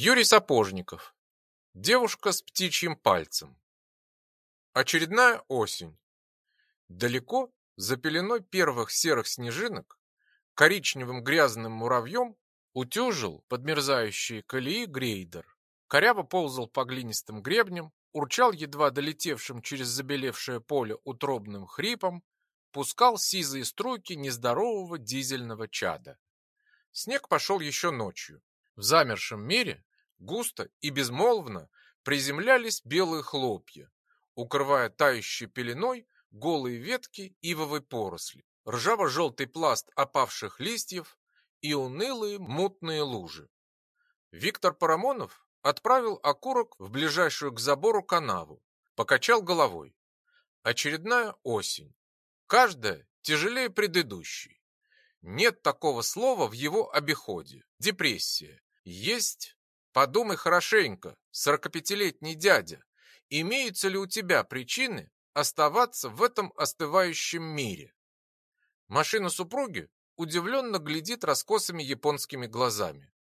Юрий Сапожников. Девушка с птичьим пальцем. Очередная осень. Далеко, за пеленой первых серых снежинок, коричневым грязным муравьем утюжил подмерзающие колеи грейдер. Коряво ползал по глинистым гребням, урчал едва долетевшим через забелевшее поле утробным хрипом, пускал сизые струйки нездорового дизельного чада. Снег пошел еще ночью. В замершем мире густо и безмолвно приземлялись белые хлопья, укрывая тающей пеленой голые ветки ивовой поросли, ржаво-желтый пласт опавших листьев и унылые мутные лужи. Виктор Парамонов отправил окурок в ближайшую к забору канаву, покачал головой. Очередная осень. Каждая тяжелее предыдущей. Нет такого слова в его обиходе. Депрессия. Есть, подумай хорошенько, сорокапятилетний дядя, имеются ли у тебя причины оставаться в этом остывающем мире? Машина супруги удивленно глядит раскосыми японскими глазами.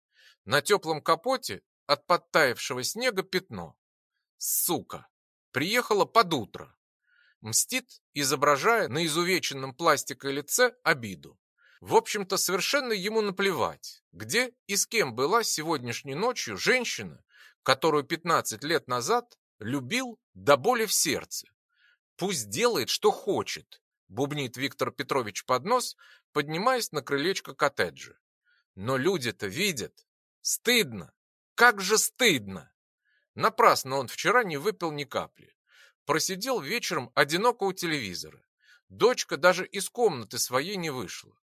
На теплом капоте от подтаявшего снега пятно. Сука! Приехала под утро. Мстит, изображая на изувеченном пластикой лице обиду. В общем-то, совершенно ему наплевать, где и с кем была сегодняшней ночью женщина, которую 15 лет назад любил до боли в сердце. Пусть делает, что хочет, бубнит Виктор Петрович под нос, поднимаясь на крылечко коттеджа. Но люди-то видят. Стыдно. Как же стыдно. Напрасно он вчера не выпил ни капли. Просидел вечером одиноко у телевизора. Дочка даже из комнаты своей не вышла.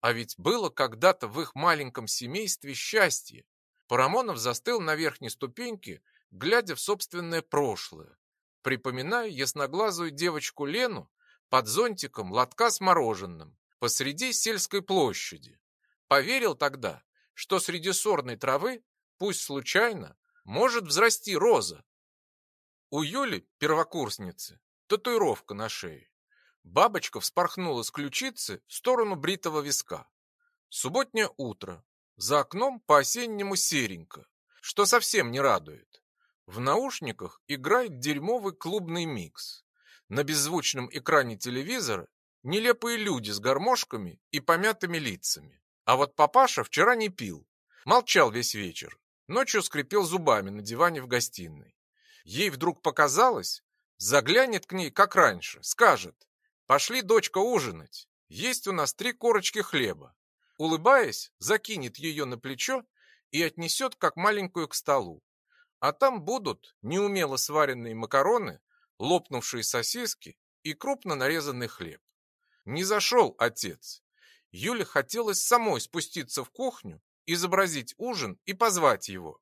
А ведь было когда-то в их маленьком семействе счастье. Парамонов застыл на верхней ступеньке, глядя в собственное прошлое, припоминая ясноглазую девочку Лену под зонтиком лотка с мороженым посреди сельской площади. Поверил тогда, что среди сорной травы, пусть случайно, может взрасти роза. У Юли, первокурсницы, татуировка на шее. Бабочка вспорхнула с ключицы в сторону бритого виска. Субботнее утро. За окном по-осеннему серенько, что совсем не радует. В наушниках играет дерьмовый клубный микс. На беззвучном экране телевизора нелепые люди с гармошками и помятыми лицами. А вот папаша вчера не пил. Молчал весь вечер. Ночью скрипел зубами на диване в гостиной. Ей вдруг показалось, заглянет к ней, как раньше, скажет, Пошли, дочка, ужинать. Есть у нас три корочки хлеба. Улыбаясь, закинет ее на плечо и отнесет, как маленькую, к столу. А там будут неумело сваренные макароны, лопнувшие сосиски и крупно нарезанный хлеб. Не зашел отец. Юле хотелось самой спуститься в кухню, изобразить ужин и позвать его.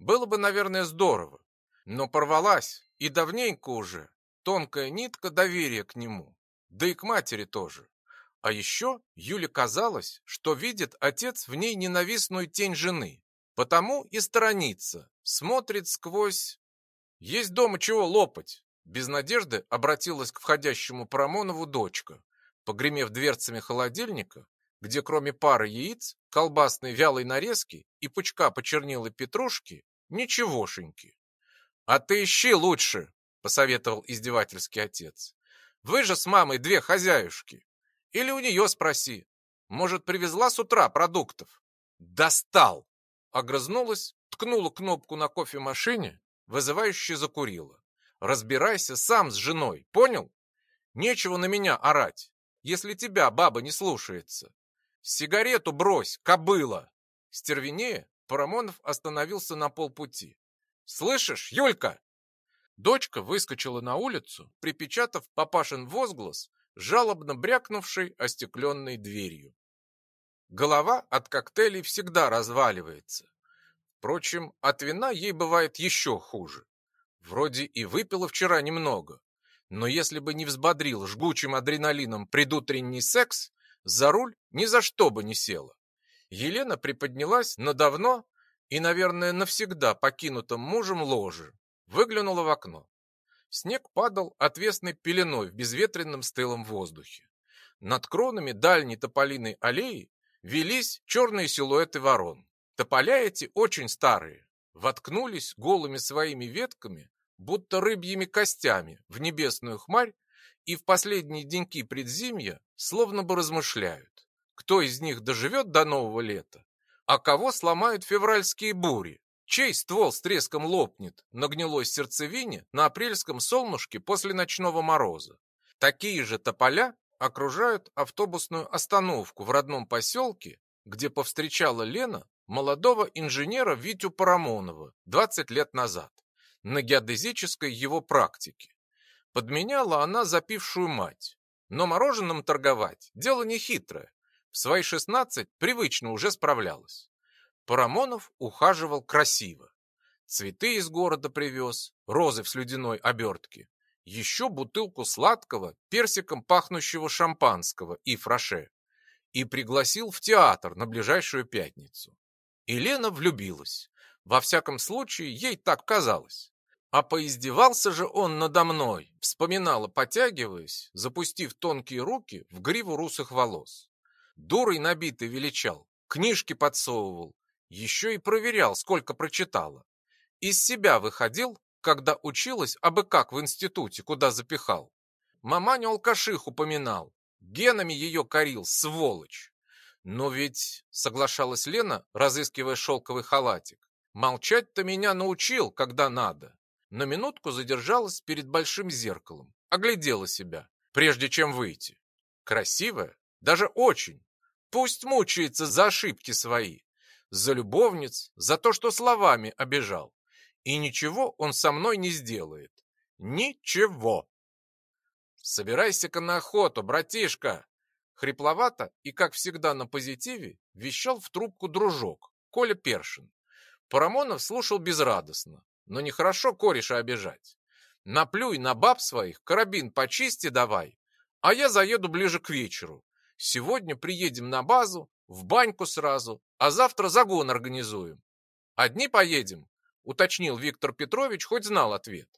Было бы, наверное, здорово. Но порвалась, и давненько уже, тонкая нитка доверия к нему да и к матери тоже. А еще Юле казалось, что видит отец в ней ненавистную тень жены, потому и сторонится, смотрит сквозь... Есть дома чего лопать. Без надежды обратилась к входящему Парамонову дочка, погремев дверцами холодильника, где кроме пары яиц, колбасной вялой нарезки и пучка почернелой петрушки, ничегошеньки. «А ты ищи лучше», — посоветовал издевательский отец. Вы же с мамой две хозяюшки. Или у нее спроси. Может, привезла с утра продуктов? Достал! Огрызнулась, ткнула кнопку на кофемашине, вызывающе закурила. Разбирайся сам с женой, понял? Нечего на меня орать, если тебя баба не слушается. Сигарету брось, кобыла! Стервенея, Парамонов остановился на полпути. «Слышишь, Юлька, Дочка выскочила на улицу, припечатав папашин возглас, жалобно брякнувший остекленной дверью. Голова от коктейлей всегда разваливается. Впрочем, от вина ей бывает еще хуже. Вроде и выпила вчера немного, но если бы не взбодрил жгучим адреналином предутренний секс, за руль ни за что бы не села. Елена приподнялась на давно и, наверное, навсегда покинутом мужем ложе, Выглянула в окно. Снег падал отвесной пеленой в безветренном стылом воздухе. Над кронами дальней тополиной аллеи велись черные силуэты ворон. Тополя эти очень старые, воткнулись голыми своими ветками, будто рыбьими костями, в небесную хмарь и в последние деньки предзимья словно бы размышляют, кто из них доживет до нового лета, а кого сломают февральские бури, чей ствол с треском лопнет на гнилой сердцевине на апрельском солнышке после ночного мороза. Такие же тополя окружают автобусную остановку в родном поселке, где повстречала Лена молодого инженера Витю Парамонова 20 лет назад на геодезической его практике. Подменяла она запившую мать. Но мороженым торговать – дело нехитрое. В свои 16 привычно уже справлялась. Парамонов ухаживал красиво. Цветы из города привез, розы в слюдяной обертке. Еще бутылку сладкого, персиком пахнущего шампанского и фраше. И пригласил в театр на ближайшую пятницу. Елена влюбилась. Во всяком случае, ей так казалось. А поиздевался же он надо мной, вспоминала, потягиваясь, запустив тонкие руки в гриву русых волос. Дурой набитый величал, книжки подсовывал, еще и проверял, сколько прочитала. Из себя выходил, когда училась абы как в институте, куда запихал. Маманю алкаших упоминал, генами ее корил, сволочь. «Но ведь...» — соглашалась Лена, разыскивая шелковый халатик. «Молчать-то меня научил, когда надо». На минутку задержалась перед большим зеркалом, оглядела себя, прежде чем выйти. Красивая, даже очень. Пусть мучается за ошибки свои, за любовниц, за то, что словами обижал. И ничего он со мной не сделает. Ничего. Собирайся-ка на охоту, братишка, Хрипловато и, как всегда на позитиве, вещал в трубку дружок, Коля Першин. Парамонов слушал безрадостно, но нехорошо кореша обижать. Наплюй на баб своих, карабин почисти давай, а я заеду ближе к вечеру. Сегодня приедем на базу, в баньку сразу, а завтра загон организуем. Одни поедем, уточнил Виктор Петрович, хоть знал ответ.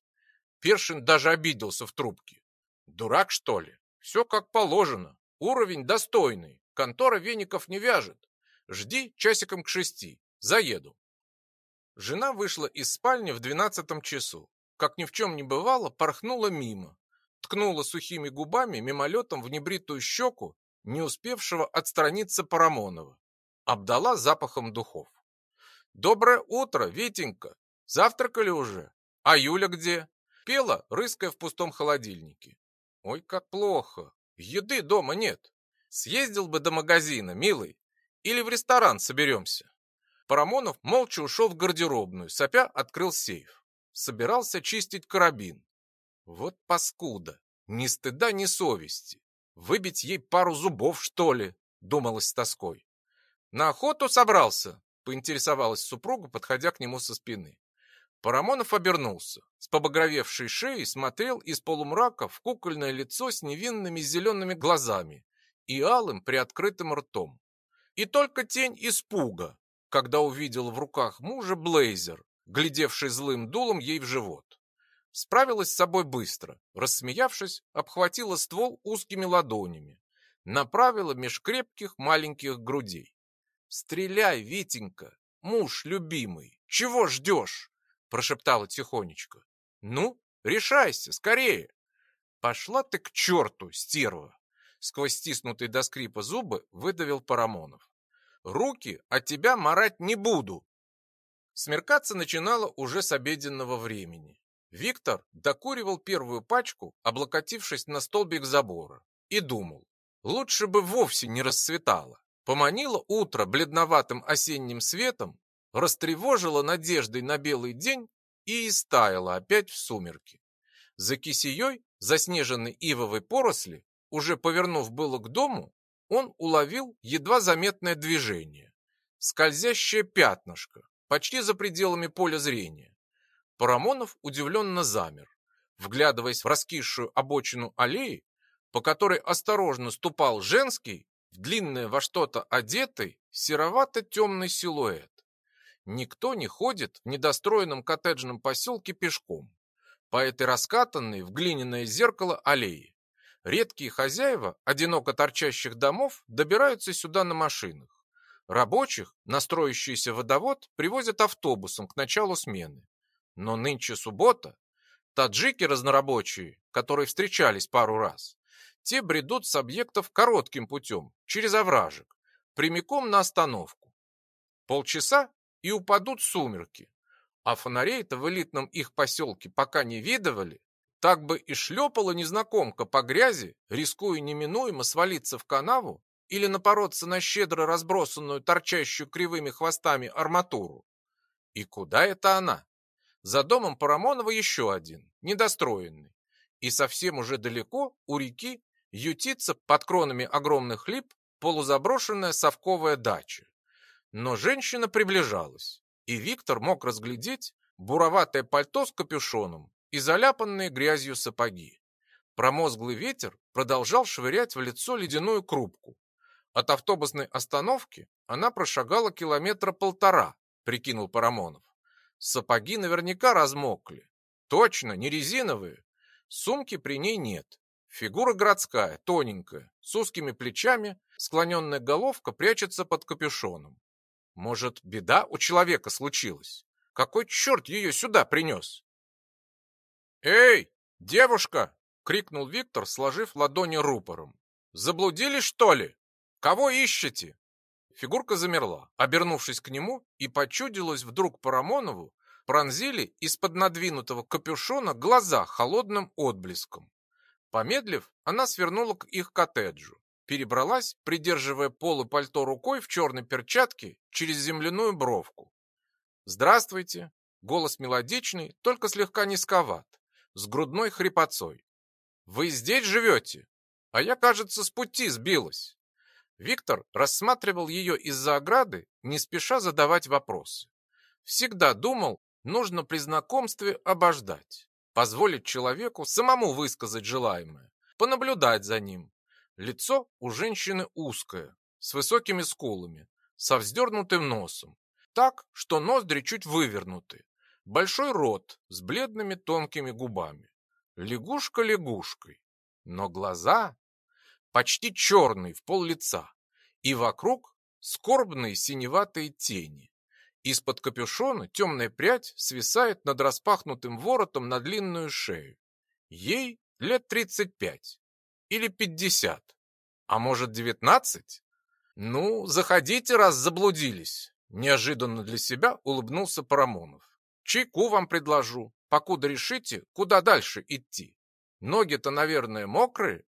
Першин даже обиделся в трубке. Дурак, что ли? Все как положено. Уровень достойный. Контора веников не вяжет. Жди часиком к шести. Заеду. Жена вышла из спальни в двенадцатом часу. Как ни в чем не бывало, порхнула мимо. Ткнула сухими губами мимолетом в небритую щеку, не успевшего отстраниться Парамонова. Обдала запахом духов. «Доброе утро, Витенька! Завтракали уже? А Юля где?» Пела, рыская в пустом холодильнике. «Ой, как плохо! Еды дома нет. Съездил бы до магазина, милый. Или в ресторан соберемся. Парамонов молча ушел в гардеробную, сопя открыл сейф. Собирался чистить карабин. Вот паскуда. Ни стыда, ни совести. Выбить ей пару зубов, что ли, думалось с тоской. На охоту собрался, поинтересовалась супруга, подходя к нему со спины. Парамонов обернулся. С побагровевшей шеей смотрел из полумрака в кукольное лицо с невинными зелеными глазами и алым приоткрытым ртом. И только тень испуга, когда увидел в руках мужа блейзер, глядевший злым дулом ей в живот. Справилась с собой быстро, рассмеявшись, обхватила ствол узкими ладонями, направила меж крепких маленьких грудей. «Стреляй, Витенька, муж любимый, чего ждешь?» прошептала тихонечко. Ну, решайся, скорее. Пошла ты к черту, стерва. Сквозь стиснутые до скрипа зубы выдавил Парамонов. Руки от тебя марать не буду. Смеркаться начинало уже с обеденного времени. Виктор докуривал первую пачку, облокотившись на столбик забора, и думал, лучше бы вовсе не расцветало. Поманило утро бледноватым осенним светом, растревожила надеждой на белый день и истаяла опять в сумерки. За кисеей, заснеженной ивовой поросли, уже повернув было к дому, он уловил едва заметное движение. Скользящее пятнышко, почти за пределами поля зрения. Парамонов удивленно замер, вглядываясь в раскисшую обочину аллеи, по которой осторожно ступал женский, в длинное во что-то одетый, серовато-темный силуэт. Никто не ходит в недостроенном коттеджном поселке пешком. По этой раскатанной в глиняное зеркало аллеи. Редкие хозяева одиноко торчащих домов добираются сюда на машинах. Рабочих на строящийся водовод привозят автобусом к началу смены. Но нынче суббота. Таджики разнорабочие, которые встречались пару раз, те бредут с объектов коротким путем, через овражек, прямиком на остановку. Полчаса и упадут сумерки. А фонарей-то в элитном их поселке пока не видывали. Так бы и шлепала незнакомка по грязи, рискуя неминуемо свалиться в канаву или напороться на щедро разбросанную, торчащую кривыми хвостами арматуру. И куда это она? За домом Парамонова еще один, недостроенный. И совсем уже далеко, у реки, ютится под кронами огромных лип полузаброшенная совковая дача. Но женщина приближалась, и Виктор мог разглядеть буроватое пальто с капюшоном и заляпанные грязью сапоги. Промозглый ветер продолжал швырять в лицо ледяную крупку, от автобусной остановки она прошагала километра полтора, прикинул Парамонов. Сапоги наверняка размокли. Точно, не резиновые. Сумки при ней нет. Фигура городская, тоненькая, с узкими плечами, склоненная головка прячется под капюшоном. Может, беда у человека случилась? Какой черт ее сюда принес? «Эй, девушка!» — крикнул Виктор, сложив ладони рупором. «Заблудились, что ли?» Кого ищете?» Фигурка замерла, обернувшись к нему, и почудилась вдруг Парамонову, пронзили из-под надвинутого капюшона глаза холодным отблеском. Помедлив, она свернула к их коттеджу, перебралась, придерживая полы пальто рукой в черной перчатке через земляную бровку. «Здравствуйте!» Голос мелодичный, только слегка низковат, с грудной хрипотцой. «Вы здесь живете? А я, кажется, с пути сбилась». Виктор рассматривал ее из-за ограды, не спеша задавать вопросы. Всегда думал, нужно при знакомстве обождать, позволить человеку самому высказать желаемое, понаблюдать за ним. Лицо у женщины узкое, с высокими скулами, со вздернутым носом, так, что ноздри чуть вывернуты, большой рот с бледными тонкими губами. Лягушка лягушкой, но глаза почти черный в пол лица, и вокруг скорбные синеватые тени. Из-под капюшона темная прядь свисает над распахнутым воротом на длинную шею. Ей лет 35 или 50, а может 19? Ну, заходите, раз заблудились. Неожиданно для себя улыбнулся Парамонов. Чайку вам предложу, покуда решите, куда дальше идти. Ноги-то, наверное, мокрые,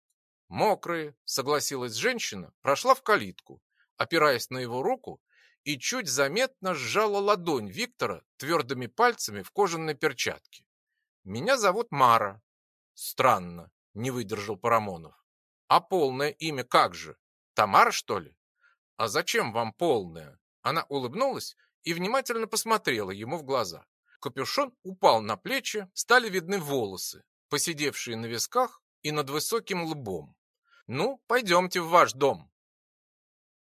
«Мокрые», — согласилась женщина, прошла в калитку, опираясь на его руку, и чуть заметно сжала ладонь Виктора твердыми пальцами в кожаной перчатке. «Меня зовут Мара». «Странно», — не выдержал Парамонов. «А полное имя как же? Тамара, что ли?» «А зачем вам полное?» Она улыбнулась и внимательно посмотрела ему в глаза. Капюшон упал на плечи, стали видны волосы, посидевшие на висках и над высоким лбом. Ну, пойдемте в ваш дом.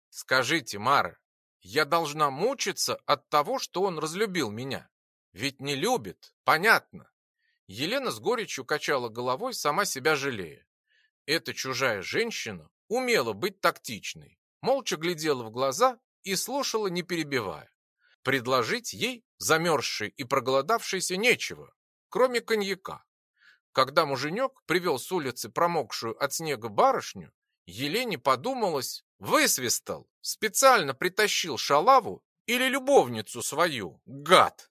Скажите, Мара, я должна мучиться от того, что он разлюбил меня? Ведь не любит, понятно. Елена с горечью качала головой, сама себя жалея. Эта чужая женщина умела быть тактичной, молча глядела в глаза и слушала, не перебивая. Предложить ей, замерзшей и проголодавшейся, нечего, кроме коньяка. Когда муженек привел с улицы промокшую от снега барышню, Елене подумалось, высвистал, специально притащил шалаву или любовницу свою, гад.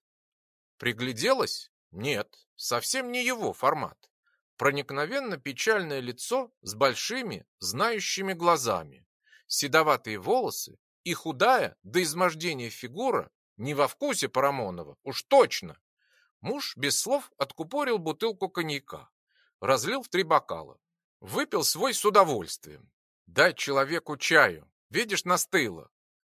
Пригляделась? Нет, совсем не его формат. Проникновенно печальное лицо с большими, знающими глазами, седоватые волосы и худая до измождения фигура не во вкусе Парамонова, уж точно. Муж без слов откупорил бутылку коньяка, разлил в три бокала. Выпил свой с удовольствием. Дай человеку чаю, видишь, настыло.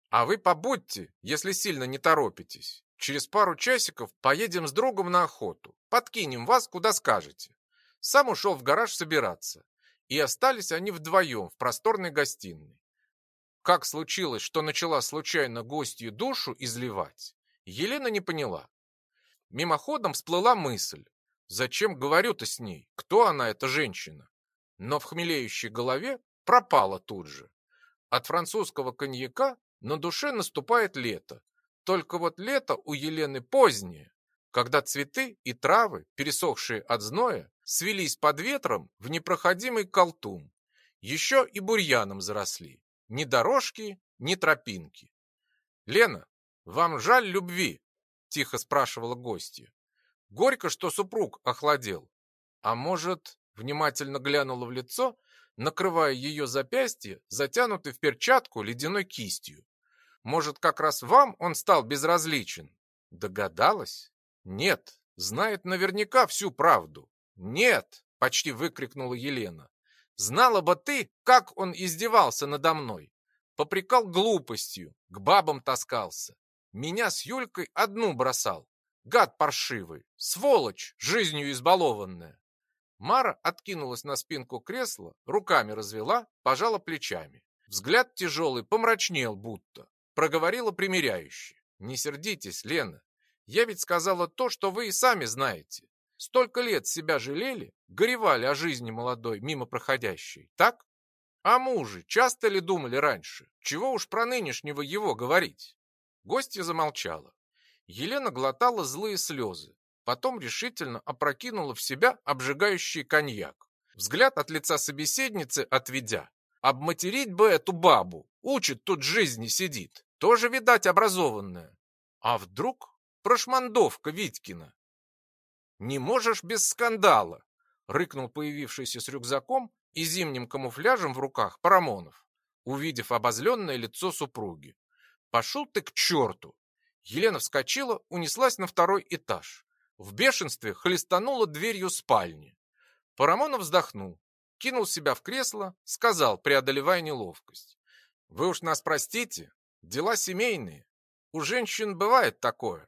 А вы побудьте, если сильно не торопитесь. Через пару часиков поедем с другом на охоту. Подкинем вас, куда скажете. Сам ушел в гараж собираться. И остались они вдвоем в просторной гостиной. Как случилось, что начала случайно гостью душу изливать, Елена не поняла. Мимоходом всплыла мысль. Зачем говорю-то с ней? Кто она, эта женщина? Но в хмелеющей голове пропала тут же. От французского коньяка на душе наступает лето. Только вот лето у Елены позднее, когда цветы и травы, пересохшие от зноя, свелись под ветром в непроходимый колтун. Еще и бурьяном заросли. Ни дорожки, ни тропинки. «Лена, вам жаль любви?» – тихо спрашивала гостья. «Горько, что супруг охладел. А может, внимательно глянула в лицо, накрывая ее запястье, затянутой в перчатку ледяной кистью. Может, как раз вам он стал безразличен? Догадалась? Нет, знает наверняка всю правду. Нет, почти выкрикнула Елена. Знала бы ты, как он издевался надо мной. Попрекал глупостью, к бабам таскался. Меня с Юлькой одну бросал. Гад паршивый, сволочь, жизнью избалованная. Мара откинулась на спинку кресла, руками развела, пожала плечами. Взгляд тяжелый, помрачнел будто. Проговорила примиряюще. «Не сердитесь, Лена. Я ведь сказала то, что вы и сами знаете. Столько лет себя жалели, горевали о жизни молодой, мимо проходящей. Так? А муже часто ли думали раньше? Чего уж про нынешнего его говорить?» Гостья замолчала. Елена глотала злые слезы, потом решительно опрокинула в себя обжигающий коньяк. Взгляд от лица собеседницы отведя. Обматерить бы эту бабу, учит тут жизни сидит, тоже, видать, образованная. А вдруг прошмандовка Витькина? «Не можешь без скандала!» — рыкнул появившийся с рюкзаком и зимним камуфляжем в руках Парамонов, увидев обозленное лицо супруги. «Пошел ты к черту!» Елена вскочила, унеслась на второй этаж. В бешенстве хлестануло дверью спальни. Парамонов вздохнул, кинул себя в кресло, сказал, преодолевая неловкость. «Вы уж нас простите, дела семейные. У женщин бывает такое».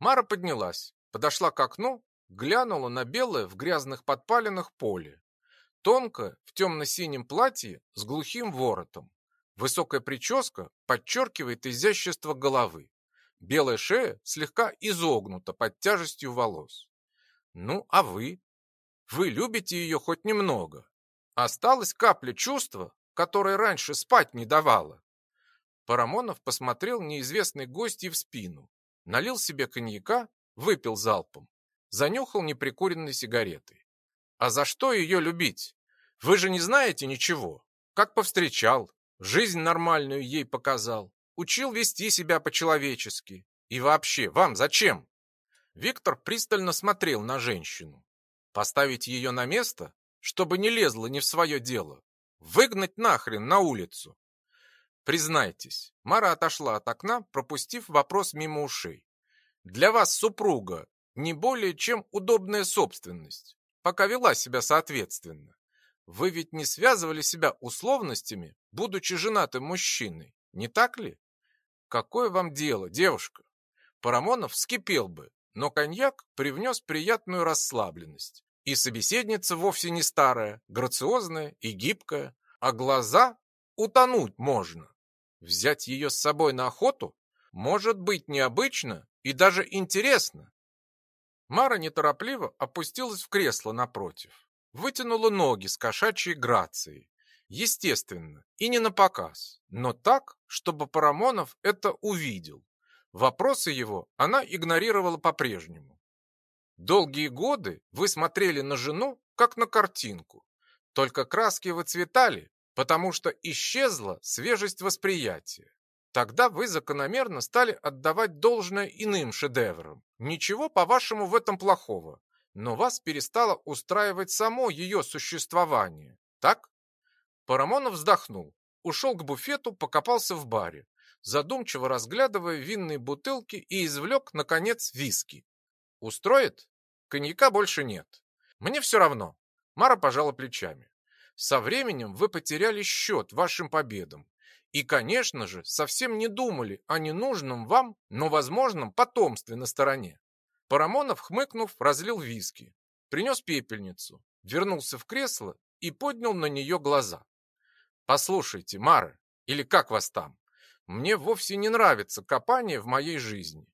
Мара поднялась, подошла к окну, глянула на белое в грязных подпалинах поле. Тонкое, в темно-синем платье с глухим воротом. Высокая прическа подчеркивает изящество головы. Белая шея слегка изогнута под тяжестью волос. Ну, а вы? Вы любите ее хоть немного. Осталась капля чувства, которое раньше спать не давало. Парамонов посмотрел неизвестной гостье в спину, налил себе коньяка, выпил залпом, занюхал неприкуренной сигаретой. А за что ее любить? Вы же не знаете ничего. Как повстречал, жизнь нормальную ей показал учил вести себя по-человечески. И вообще, вам зачем? Виктор пристально смотрел на женщину. Поставить ее на место, чтобы не лезла не в свое дело. Выгнать нахрен на улицу. Признайтесь, Мара отошла от окна, пропустив вопрос мимо ушей. Для вас супруга не более чем удобная собственность, пока вела себя соответственно. Вы ведь не связывали себя условностями, будучи женатым мужчиной, не так ли? Какое вам дело, девушка? Парамонов вскипел бы, но коньяк привнес приятную расслабленность. И собеседница вовсе не старая, грациозная и гибкая, а глаза утонуть можно. Взять ее с собой на охоту может быть необычно и даже интересно. Мара неторопливо опустилась в кресло напротив, вытянула ноги с кошачьей грацией Естественно, и не на показ, но так, чтобы Парамонов это увидел. Вопросы его она игнорировала по-прежнему. Долгие годы вы смотрели на жену, как на картинку. Только краски выцветали, потому что исчезла свежесть восприятия. Тогда вы закономерно стали отдавать должное иным шедеврам. Ничего, по-вашему, в этом плохого. Но вас перестало устраивать само ее существование. Так? Парамонов вздохнул, ушел к буфету, покопался в баре, задумчиво разглядывая винные бутылки и извлек, наконец, виски. Устроит? Коньяка больше нет. Мне все равно. Мара пожала плечами. Со временем вы потеряли счет вашим победам. И, конечно же, совсем не думали о ненужном вам, но возможном потомстве на стороне. Парамонов, хмыкнув, разлил виски, принес пепельницу, вернулся в кресло и поднял на нее глаза. Послушайте, Мара, или как вас там, мне вовсе не нравится копание в моей жизни.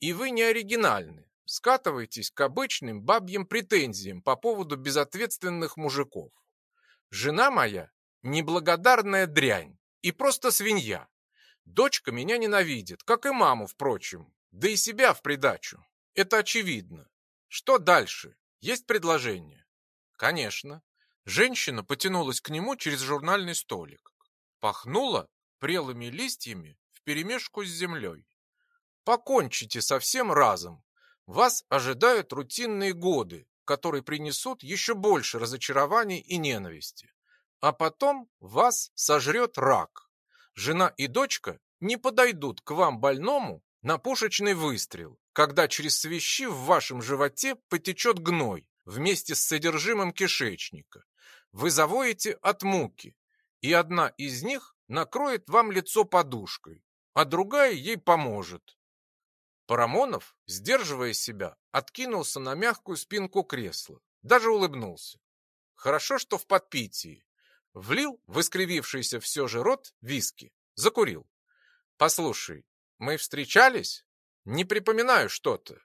И вы не оригинальны. Скатываетесь к обычным бабьим претензиям по поводу безответственных мужиков. Жена моя – неблагодарная дрянь и просто свинья. Дочка меня ненавидит, как и маму, впрочем, да и себя в придачу. Это очевидно. Что дальше? Есть предложение? Конечно. Женщина потянулась к нему через журнальный столик. Пахнула прелыми листьями вперемешку с землей. Покончите со всем разом. Вас ожидают рутинные годы, которые принесут еще больше разочарований и ненависти. А потом вас сожрет рак. Жена и дочка не подойдут к вам больному на пушечный выстрел, когда через свищи в вашем животе потечет гной вместе с содержимым кишечника. Вы завоете от муки, и одна из них накроет вам лицо подушкой, а другая ей поможет. Парамонов, сдерживая себя, откинулся на мягкую спинку кресла, даже улыбнулся. Хорошо, что в подпитии. Влил в искривившийся все же рот виски, закурил. Послушай, мы встречались? Не припоминаю что-то.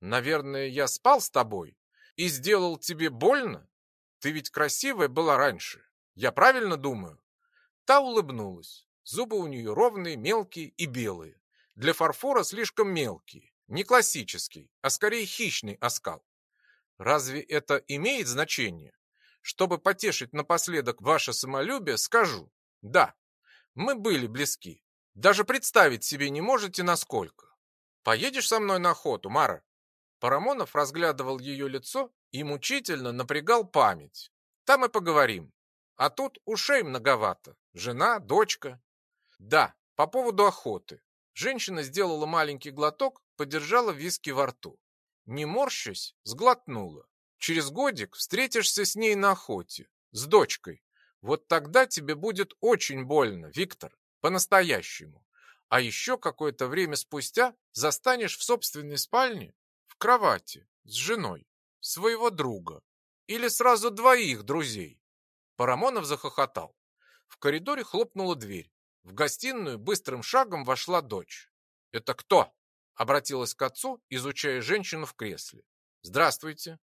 Наверное, я спал с тобой и сделал тебе больно? Ты ведь красивая была раньше. Я правильно думаю? Та улыбнулась. Зубы у нее ровные, мелкие и белые. Для фарфора слишком мелкие. Не классический, а скорее хищный оскал. Разве это имеет значение? Чтобы потешить напоследок ваше самолюбие, скажу. Да, мы были близки. Даже представить себе не можете, насколько. Поедешь со мной на охоту, Мара? Парамонов разглядывал ее лицо и мучительно напрягал память. Там и поговорим. А тут ушей многовато. Жена, дочка. Да, по поводу охоты. Женщина сделала маленький глоток, подержала виски во рту. Не морщась, сглотнула. Через годик встретишься с ней на охоте, с дочкой. Вот тогда тебе будет очень больно, Виктор, по-настоящему. А еще какое-то время спустя застанешь в собственной спальне, в кровати, с женой, своего друга. Или сразу двоих друзей. Парамонов захохотал. В коридоре хлопнула дверь. В гостиную быстрым шагом вошла дочь. «Это кто?» — обратилась к отцу, изучая женщину в кресле. «Здравствуйте».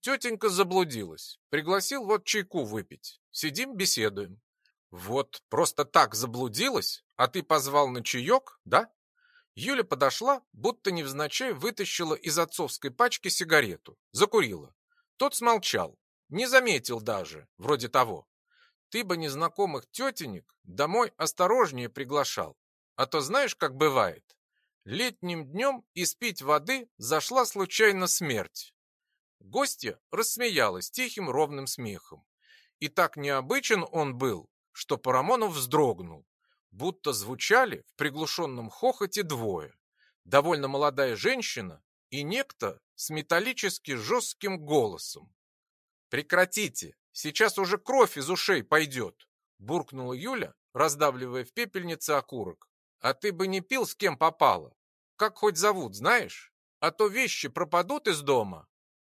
Тетенька заблудилась. Пригласил вот чайку выпить. Сидим, беседуем. Вот просто так заблудилась, а ты позвал на чаек, да? Юля подошла, будто невзначай вытащила из отцовской пачки сигарету, закурила. Тот смолчал, не заметил даже, вроде того. Ты бы незнакомых тетенек домой осторожнее приглашал. А то знаешь, как бывает. Летним днем испить воды зашла случайно смерть. Гостья рассмеялась тихим ровным смехом. И так необычен он был, что Парамонов вздрогнул, будто звучали в приглушенном хохоте двое. Довольно молодая женщина и некто с металлически жестким голосом. «Прекратите! Сейчас уже кровь из ушей пойдет!» буркнула Юля, раздавливая в пепельнице окурок. «А ты бы не пил с кем попало. Как хоть зовут, знаешь? А то вещи пропадут из дома,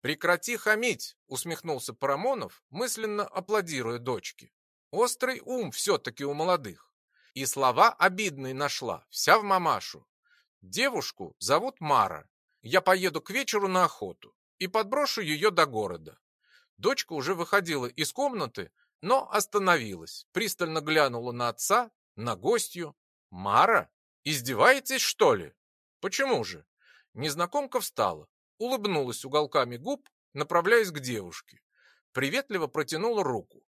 «Прекрати хамить!» — усмехнулся Парамонов, мысленно аплодируя дочке. «Острый ум все-таки у молодых. И слова обидные нашла, вся в мамашу. Девушку зовут Мара. Я поеду к вечеру на охоту и подброшу ее до города». Дочка уже выходила из комнаты, но остановилась, пристально глянула на отца, на гостью. «Мара? Издеваетесь, что ли?» «Почему же?» Незнакомка встала, улыбнулась уголками губ, направляясь к девушке. Приветливо протянула руку.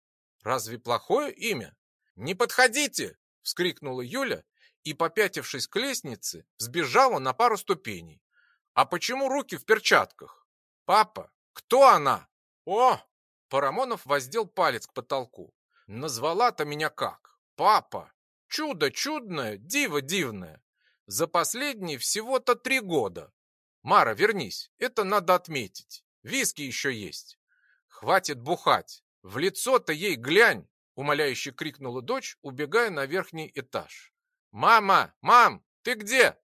«Разве плохое имя?» «Не подходите!» — вскрикнула Юля и, попятившись к лестнице, сбежала на пару ступеней. «А почему руки в перчатках?» «Папа, кто она?» «О!» — Парамонов воздел палец к потолку. «Назвала-то меня как? Папа! Чудо чудное, диво дивное! За последние всего-то три года Мара, вернись, это надо отметить. Виски еще есть. Хватит бухать. В лицо-то ей глянь, умоляюще крикнула дочь, убегая на верхний этаж. Мама, мам, ты где?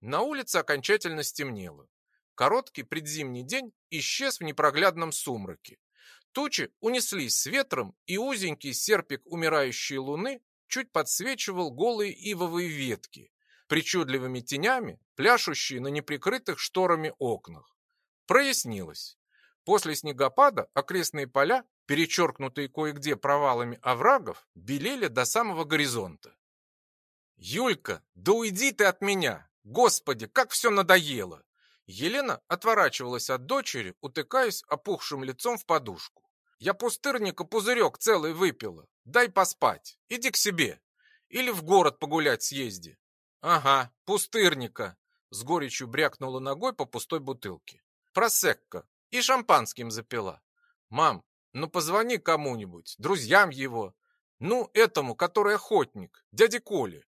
На улице окончательно стемнело. Короткий предзимний день исчез в непроглядном сумраке. Тучи унеслись с ветром, и узенький серпик умирающей луны чуть подсвечивал голые ивовые ветки, причудливыми тенями, пляшущие на неприкрытых шторами окнах. Прояснилось. После снегопада окрестные поля, перечеркнутые кое-где провалами оврагов, белели до самого горизонта. «Юлька, да уйди ты от меня! Господи, как все надоело!» Елена отворачивалась от дочери, утыкаясь опухшим лицом в подушку. «Я пустырника пузырек целый выпила. Дай поспать. Иди к себе. Или в город погулять съезди». «Ага, пустырника!» С горечью брякнула ногой по пустой бутылке. «Просекко. И шампанским запила. Мам, ну позвони кому-нибудь, друзьям его. Ну, этому, который охотник, дяде Коле.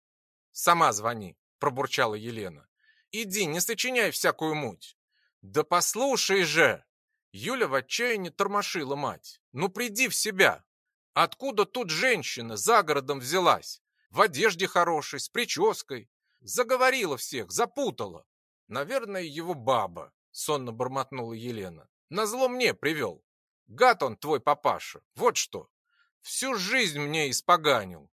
Сама звони, пробурчала Елена. Иди, не сочиняй всякую муть. Да послушай же! Юля в отчаянии тормошила мать. Ну приди в себя. Откуда тут женщина за городом взялась? В одежде хорошей, с прической. Заговорила всех, запутала. Наверное, его баба, сонно бормотнула Елена. Назло мне привел. Гад он твой папаша, вот что. Всю жизнь мне испоганил.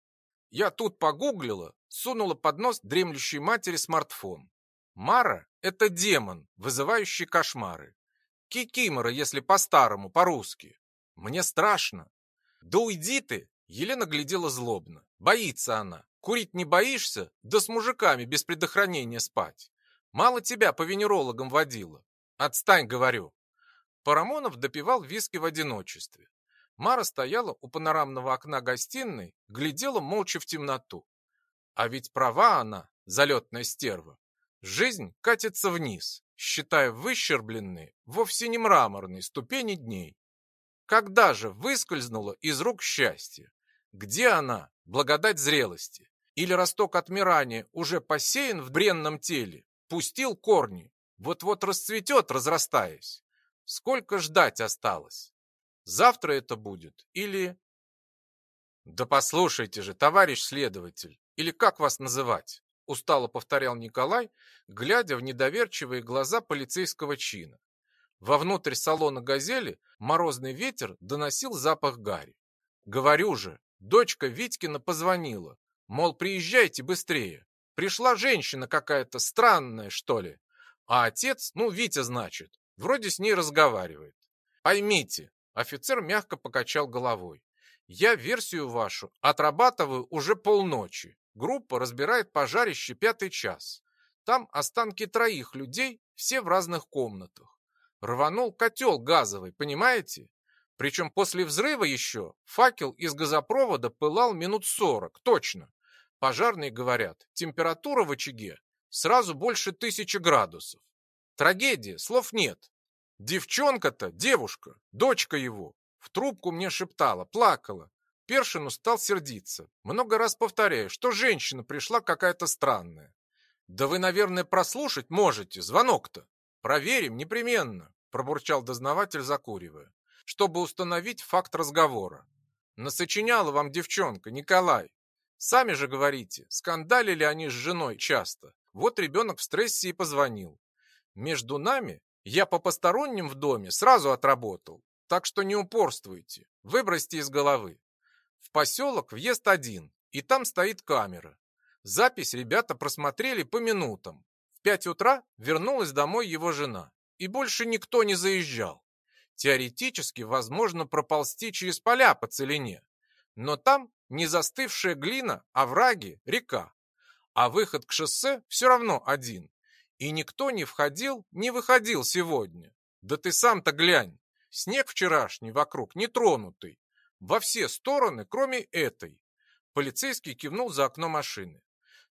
Я тут погуглила, сунула под нос дремлющей матери смартфон. Мара — это демон, вызывающий кошмары. Кикимора, если по-старому, по-русски. Мне страшно. Да уйди ты! Елена глядела злобно. Боится она. Курить не боишься? Да с мужиками без предохранения спать. Мало тебя по венерологам водила. Отстань, говорю. Парамонов допивал виски в одиночестве. Мара стояла у панорамного окна гостиной, глядела молча в темноту. А ведь права она, залетная стерва. Жизнь катится вниз, считая выщербленные, вовсе не мраморные ступени дней. Когда же выскользнула из рук счастье? Где она, благодать зрелости? Или росток отмирания уже посеян в бренном теле, пустил корни, вот-вот расцветет, разрастаясь? Сколько ждать осталось? Завтра это будет или... Да послушайте же, товарищ следователь, или как вас называть? Устало повторял Николай, глядя в недоверчивые глаза полицейского чина. Вовнутрь салона «Газели» морозный ветер доносил запах гари. Говорю же, дочка Витькина позвонила, мол, приезжайте быстрее. Пришла женщина какая-то странная, что ли. А отец, ну, Витя, значит, вроде с ней разговаривает. Поймите, Офицер мягко покачал головой. Я версию вашу отрабатываю уже полночи. Группа разбирает пожарище пятый час. Там останки троих людей, все в разных комнатах. Рванул котел газовый, понимаете? Причем после взрыва еще факел из газопровода пылал минут сорок, точно. Пожарные говорят, температура в очаге сразу больше тысячи градусов. Трагедия, слов нет. Девчонка-то, девушка, дочка его, в трубку мне шептала, плакала. Першину стал сердиться. Много раз повторяю, что женщина пришла какая-то странная. Да вы, наверное, прослушать можете, звонок-то. Проверим непременно, пробурчал дознаватель, закуривая, чтобы установить факт разговора. Насочиняла вам девчонка, Николай. Сами же говорите, скандалили они с женой часто. Вот ребенок в стрессе и позвонил. Между нами я по посторонним в доме сразу отработал, так что не упорствуйте, выбросьте из головы. В поселок въезд один, и там стоит камера. Запись ребята просмотрели по минутам. В пять утра вернулась домой его жена, и больше никто не заезжал. Теоретически возможно проползти через поля по целине, но там не застывшая глина, овраги, река. А выход к шоссе все равно один, и никто не входил, не выходил сегодня. Да ты сам-то глянь. Снег вчерашний вокруг нетронутый. Во все стороны, кроме этой. Полицейский кивнул за окно машины.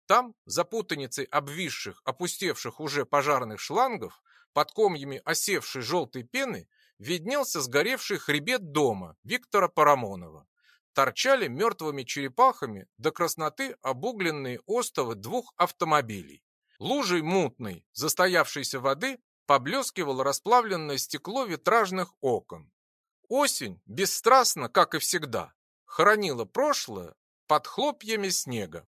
Там, за путаницей обвисших, опустевших уже пожарных шлангов, под комьями осевшей желтой пены, виднелся сгоревший хребет дома Виктора Парамонова. Торчали мертвыми черепахами до красноты обугленные остовы двух автомобилей. Лужей мутной, застоявшейся воды, поблескивало расплавленное стекло витражных окон. Осень, бесстрастно, как и всегда, хоронила прошлое под хлопьями снега.